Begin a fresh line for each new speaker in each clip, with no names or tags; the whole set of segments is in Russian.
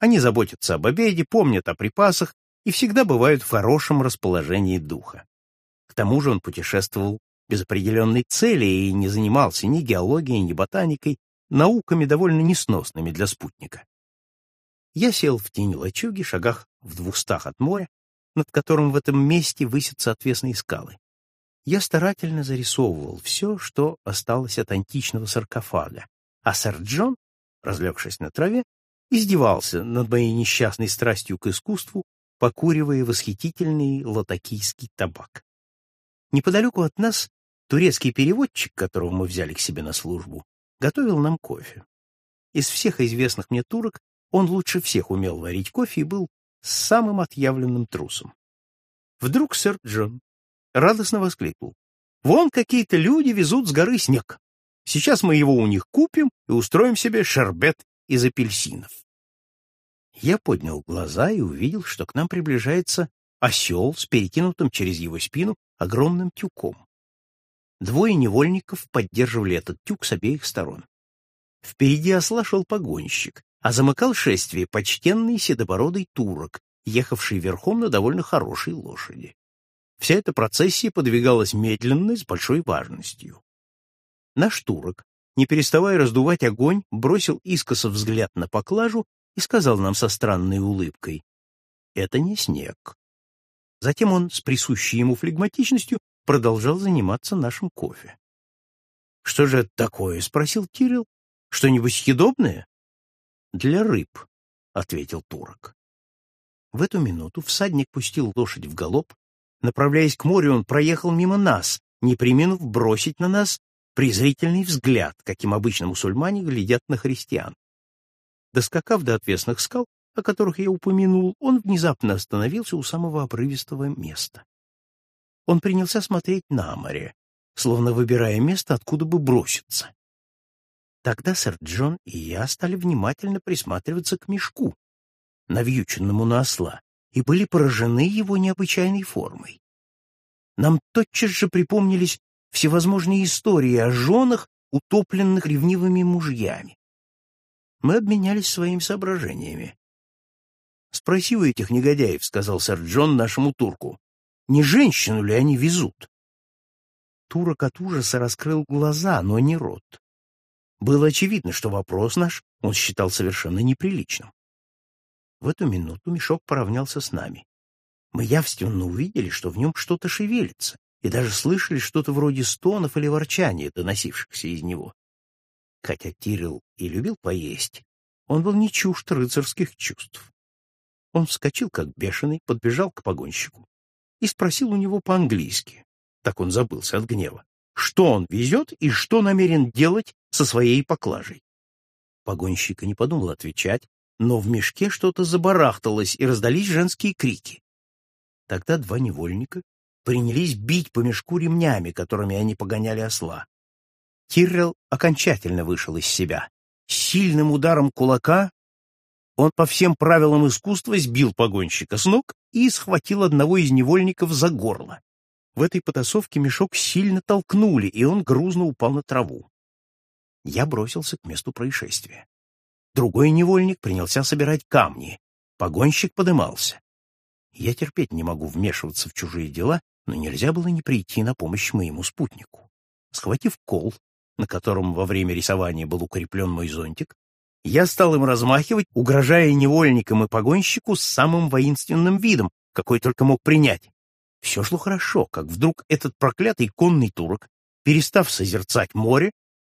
Они заботятся об обеде, помнят о припасах и всегда бывают в хорошем расположении духа. К тому же он путешествовал без определенной цели и не занимался ни геологией, ни ботаникой, науками довольно несносными для спутника. Я сел в тени лачуги, шагах в двухстах от моря, над которым в этом месте высятся отвесные скалы. Я старательно зарисовывал все, что осталось от античного саркофага, а сэр Джон, разлегшись на траве, издевался над моей несчастной страстью к искусству, покуривая восхитительный латакийский табак. Неподалеку от нас турецкий переводчик, которого мы взяли к себе на службу, готовил нам кофе. Из всех известных мне турок он лучше всех умел варить кофе и был самым отъявленным трусом. Вдруг сэр Джон радостно воскликнул. «Вон какие-то люди везут с горы снег. Сейчас мы его у них купим и устроим себе шербет из апельсинов». Я поднял глаза и увидел, что к нам приближается осел с перекинутым через его спину огромным тюком. Двое невольников поддерживали этот тюк с обеих сторон. Впереди осла шел погонщик, а замыкал шествие почтенный седобородый турок, ехавший верхом на довольно хорошей лошади. Вся эта процессия подвигалась медленно и с большой важностью. Наш турок, не переставая раздувать огонь, бросил искоса взгляд на поклажу и сказал нам со странной улыбкой, «Это не снег». Затем он с присущей ему флегматичностью продолжал заниматься нашим кофе. «Что же это такое?» — спросил Кирилл. «Что-нибудь съедобное?» «Для рыб», — ответил турок. В эту минуту всадник пустил лошадь в галоп. Направляясь к морю, он проехал мимо нас, не приминув бросить на нас презрительный взгляд, каким обычно мусульмане глядят на христиан. Доскакав до отвесных скал, о которых я упомянул, он внезапно остановился у самого обрывистого места. Он принялся смотреть на море, словно выбирая место, откуда бы броситься. Тогда сэр Джон и я стали внимательно присматриваться к мешку, навьюченному на осла, и были поражены его необычайной формой. Нам тотчас же припомнились всевозможные истории о женах, утопленных ревнивыми мужьями. Мы обменялись своими соображениями. «Спроси у этих негодяев», — сказал сэр Джон нашему турку, не женщину ли они везут? Турок от ужаса раскрыл глаза, но не рот. Было очевидно, что вопрос наш он считал совершенно неприличным. В эту минуту мешок поравнялся с нами. Мы явственно увидели, что в нем что-то шевелится, и даже слышали что-то вроде стонов или ворчания, доносившихся из него. Хотя Кирилл и любил поесть, он был не чужд рыцарских чувств. Он вскочил, как бешеный, подбежал к погонщику и спросил у него по-английски, так он забылся от гнева, что он везет и что намерен делать со своей поклажей. Погонщик не подумал отвечать, но в мешке что-то забарахталось, и раздались женские крики. Тогда два невольника принялись бить по мешку ремнями, которыми они погоняли осла. Киррелл окончательно вышел из себя. Сильным ударом кулака он по всем правилам искусства сбил погонщика с ног и схватил одного из невольников за горло. В этой потасовке мешок сильно толкнули, и он грузно упал на траву. Я бросился к месту происшествия. Другой невольник принялся собирать камни. Погонщик подымался. Я терпеть не могу вмешиваться в чужие дела, но нельзя было не прийти на помощь моему спутнику. Схватив кол, на котором во время рисования был укреплен мой зонтик, я стал им размахивать, угрожая невольникам и погонщику с самым воинственным видом, какой только мог принять. Все шло хорошо, как вдруг этот проклятый конный турок, перестав созерцать море,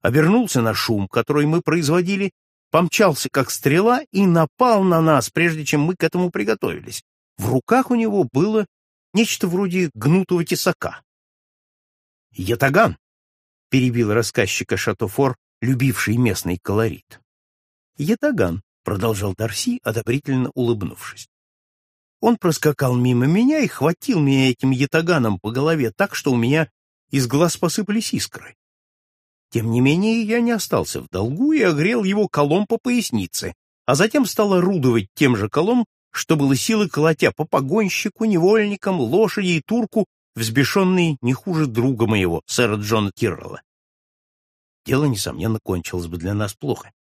обернулся на шум, который мы производили, помчался как стрела и напал на нас, прежде чем мы к этому приготовились. В руках у него было нечто вроде гнутого тесака. «Ятаган!» — перебил рассказчика Шатофор, любивший местный колорит. «Ятаган», — продолжал Дарси, одобрительно улыбнувшись. Он проскакал мимо меня и хватил меня этим ятаганом по голове так, что у меня из глаз посыпались искры. Тем не менее, я не остался в долгу и огрел его колом по пояснице, а затем стал орудовать тем же колом, что было силы колотя по погонщику, невольникам, лошади и турку, взбешенный не хуже друга моего, сэра Джона Киррелла. Дело, несомненно, кончилось бы для нас плохо,